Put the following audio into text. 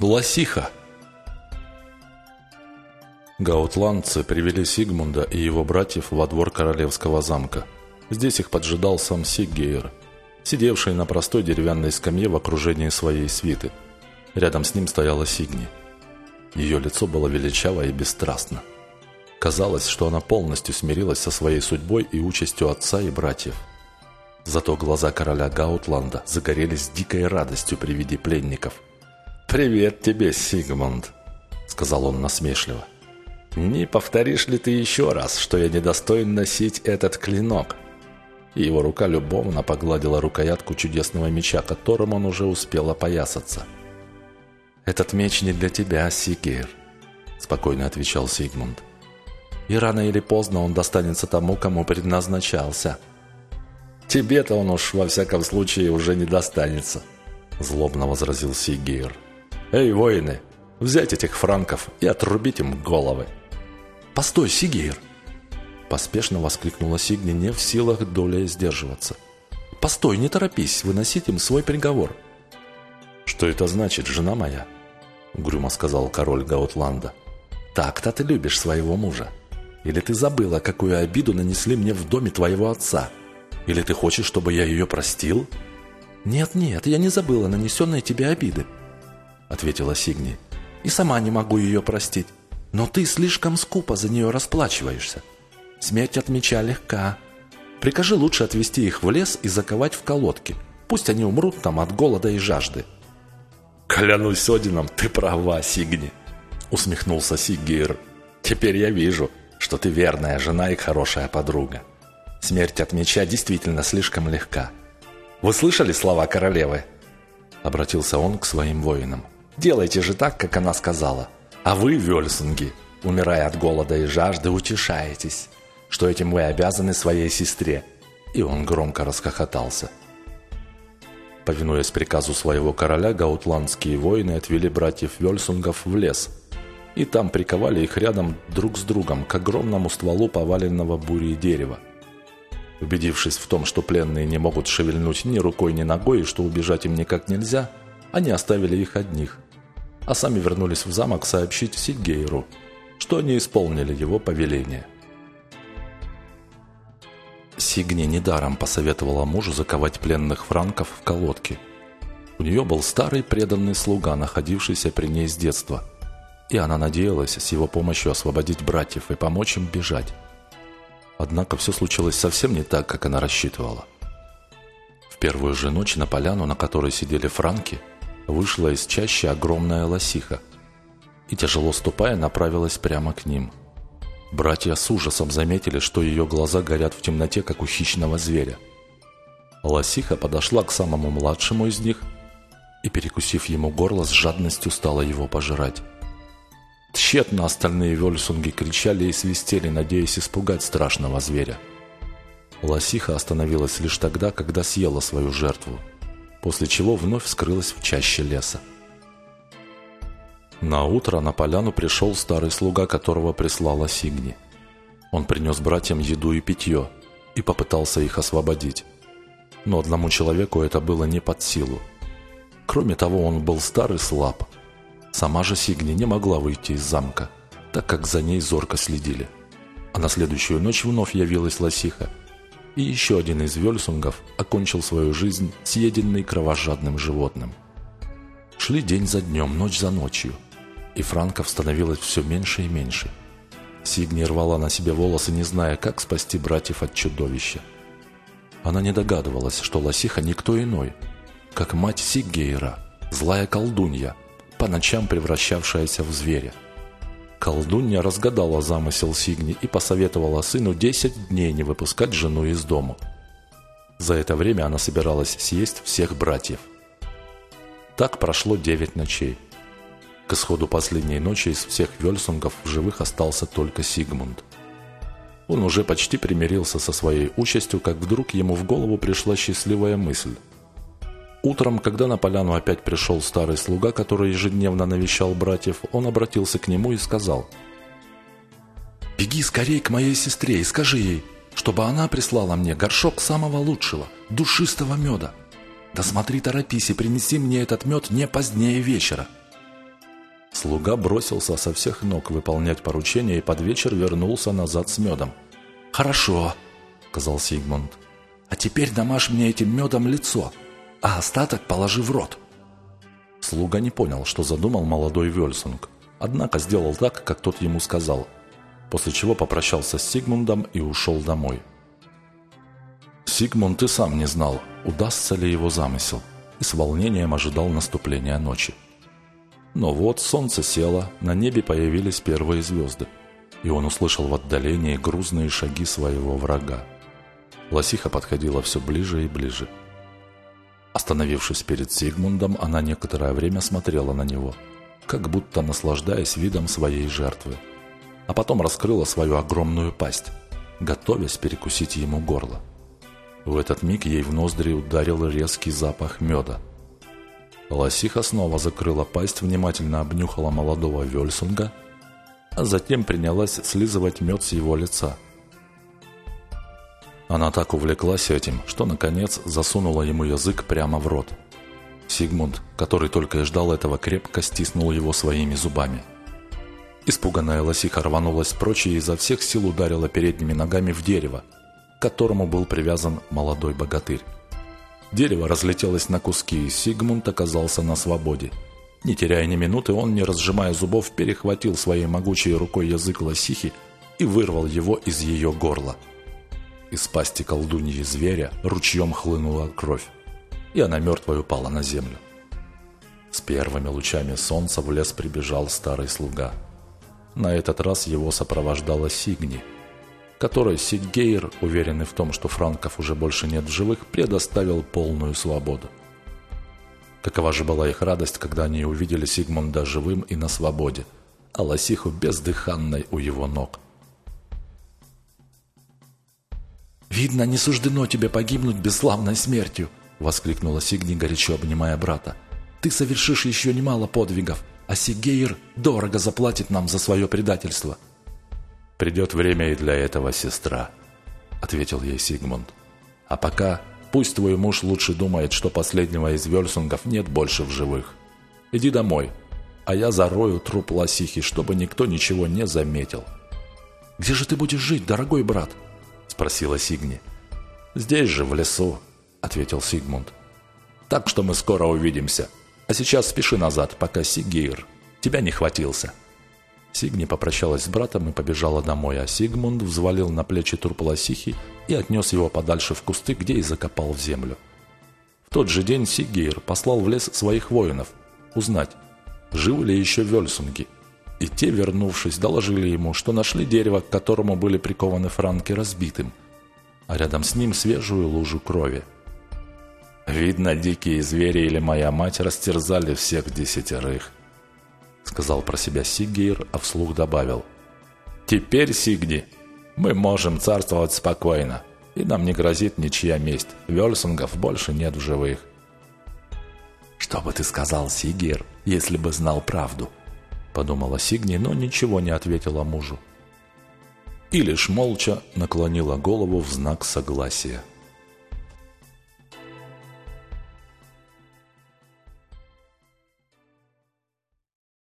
Лосиха. Гаутландцы привели Сигмунда и его братьев во двор королевского замка. Здесь их поджидал сам Сиггейр, сидевший на простой деревянной скамье в окружении своей свиты. Рядом с ним стояла Сигни. Ее лицо было величаво и бесстрастно. Казалось, что она полностью смирилась со своей судьбой и участью отца и братьев. Зато глаза короля Гаутланда загорелись дикой радостью при виде пленников – «Привет тебе, Сигмунд», — сказал он насмешливо. «Не повторишь ли ты еще раз, что я недостоин носить этот клинок?» И его рука любовно погладила рукоятку чудесного меча, которым он уже успел опоясаться. «Этот меч не для тебя, Сигейр», — спокойно отвечал Сигмунд. «И рано или поздно он достанется тому, кому предназначался». «Тебе-то он уж, во всяком случае, уже не достанется», — злобно возразил Сигейр. «Эй, воины, взять этих франков и отрубить им головы!» «Постой, Сигейр!» Поспешно воскликнула Сигни, не в силах долей сдерживаться. «Постой, не торопись выносить им свой приговор!» «Что это значит, жена моя?» Угрюмо сказал король Гаутланда. «Так-то ты любишь своего мужа. Или ты забыла, какую обиду нанесли мне в доме твоего отца? Или ты хочешь, чтобы я ее простил?» «Нет-нет, я не забыла нанесенные тебе обиды. — ответила Сигни. «И сама не могу ее простить. Но ты слишком скупо за нее расплачиваешься. Смерть от меча легка. Прикажи лучше отвезти их в лес и заковать в колодки. Пусть они умрут там от голода и жажды». «Клянусь Одином, ты права, Сигни!» — усмехнулся Сиггейр. «Теперь я вижу, что ты верная жена и хорошая подруга. Смерть от меча действительно слишком легка. Вы слышали слова королевы?» Обратился он к своим воинам. Делайте же так, как она сказала. А вы, Вельсунги, умирая от голода и жажды, утешаетесь, что этим вы обязаны своей сестре». И он громко расхохотался. Повинуясь приказу своего короля, гаутландские воины отвели братьев Вельсунгов в лес, и там приковали их рядом друг с другом к огромному стволу поваленного бурей дерева. Убедившись в том, что пленные не могут шевельнуть ни рукой, ни ногой, и что убежать им никак нельзя, они оставили их одних, а сами вернулись в замок сообщить Сигейру, что они исполнили его повеление. Сигни недаром посоветовала мужу заковать пленных франков в колодки. У нее был старый преданный слуга, находившийся при ней с детства, и она надеялась с его помощью освободить братьев и помочь им бежать. Однако все случилось совсем не так, как она рассчитывала. В первую же ночь на поляну, на которой сидели франки, вышла из чащи огромная лосиха и, тяжело ступая, направилась прямо к ним. Братья с ужасом заметили, что ее глаза горят в темноте, как у хищного зверя. Лосиха подошла к самому младшему из них и, перекусив ему горло, с жадностью стала его пожирать. Тщетно остальные вельсунги кричали и свистели, надеясь испугать страшного зверя. Лосиха остановилась лишь тогда, когда съела свою жертву – после чего вновь скрылась в чаще леса. На утро на поляну пришел старый слуга, которого прислала Сигни. Он принес братьям еду и питье и попытался их освободить. Но одному человеку это было не под силу. Кроме того, он был стар и слаб. Сама же Сигни не могла выйти из замка, так как за ней зорко следили. А на следующую ночь вновь явилась Лосиха – и еще один из вельсунгов окончил свою жизнь съеденный кровожадным животным. Шли день за днем, ночь за ночью, и франков становилось все меньше и меньше. Сигни рвала на себе волосы, не зная, как спасти братьев от чудовища. Она не догадывалась, что Лосиха никто иной, как мать Сиггейра, злая колдунья, по ночам превращавшаяся в зверя. Колдунья разгадала замысел Сигни и посоветовала сыну 10 дней не выпускать жену из дома. За это время она собиралась съесть всех братьев. Так прошло 9 ночей. К исходу последней ночи из всех Вельсунгов в живых остался только Сигмунд. Он уже почти примирился со своей участью, как вдруг ему в голову пришла счастливая мысль – Утром, когда на поляну опять пришел старый слуга, который ежедневно навещал братьев, он обратился к нему и сказал «Беги скорей к моей сестре и скажи ей, чтобы она прислала мне горшок самого лучшего, душистого меда. Да смотри, торопись и принеси мне этот мед не позднее вечера». Слуга бросился со всех ног выполнять поручение и под вечер вернулся назад с медом. «Хорошо», — сказал Сигмунд. «А теперь намажь мне этим медом лицо, а остаток положи в рот». Слуга не понял, что задумал молодой Вельсунг, однако сделал так, как тот ему сказал, после чего попрощался с Сигмундом и ушел домой. Сигмунд и сам не знал, удастся ли его замысел, и с волнением ожидал наступления ночи. Но вот солнце село, на небе появились первые звезды, и он услышал в отдалении грузные шаги своего врага. Лосиха подходила все ближе и ближе. Остановившись перед Сигмундом, она некоторое время смотрела на него, как будто наслаждаясь видом своей жертвы, а потом раскрыла свою огромную пасть, готовясь перекусить ему горло. В этот миг ей в ноздри ударил резкий запах меда – Лосиха снова закрыла пасть, внимательно обнюхала молодого Вельсунга, а затем принялась слизывать мед с его лица. Она так увлеклась этим, что, наконец, засунула ему язык прямо в рот. Сигмунд, который только и ждал этого, крепко стиснул его своими зубами. Испуганная лосиха рванулась прочь и изо всех сил ударила передними ногами в дерево, к которому был привязан молодой богатырь. Дерево разлетелось на куски, и Сигмунд оказался на свободе. Не теряя ни минуты, он, не разжимая зубов, перехватил своей могучей рукой язык лосихи и вырвал его из ее горла. Из пасти колдуньи зверя ручьем хлынула кровь, и она мертвой упала на землю. С первыми лучами солнца в лес прибежал старый слуга. На этот раз его сопровождала Сигни – которой Сигейр, уверенный в том, что франков уже больше нет в живых, предоставил полную свободу. Какова же была их радость, когда они увидели Сигмунда живым и на свободе, а Лосиху бездыханной у его ног. «Видно, не суждено тебе погибнуть бесславной смертью!» — воскликнула Сигни, горячо обнимая брата. «Ты совершишь еще немало подвигов, а Сигейр дорого заплатит нам за свое предательство!» «Придет время и для этого, сестра», — ответил ей Сигмунд. «А пока пусть твой муж лучше думает, что последнего из Вельсунгов нет больше в живых. Иди домой, а я зарою труп лосихи, чтобы никто ничего не заметил». «Где же ты будешь жить, дорогой брат?» — спросила Сигни. «Здесь же, в лесу», — ответил Сигмунд. «Так что мы скоро увидимся. А сейчас спеши назад, пока Сигейр тебя не хватился». Сигни попрощалась с братом и побежала домой, а Сигмунд взвалил на плечи труп лосихи и отнес его подальше в кусты, где и закопал в землю. В тот же день Сигейр послал в лес своих воинов узнать, живы ли еще вельсунги, и те, вернувшись, доложили ему, что нашли дерево, к которому были прикованы франки разбитым, а рядом с ним свежую лужу крови. «Видно, дикие звери или моя мать растерзали всех десятерых», сказал про себя Сиггейр, а вслух добавил. «Теперь, Сигни, мы можем царствовать спокойно, и нам не грозит ничья месть. Вельсунгов больше нет в живых». «Что бы ты сказал, Сигейр, если бы знал правду?» Подумала Сигни, но ничего не ответила мужу. И лишь молча наклонила голову в знак согласия.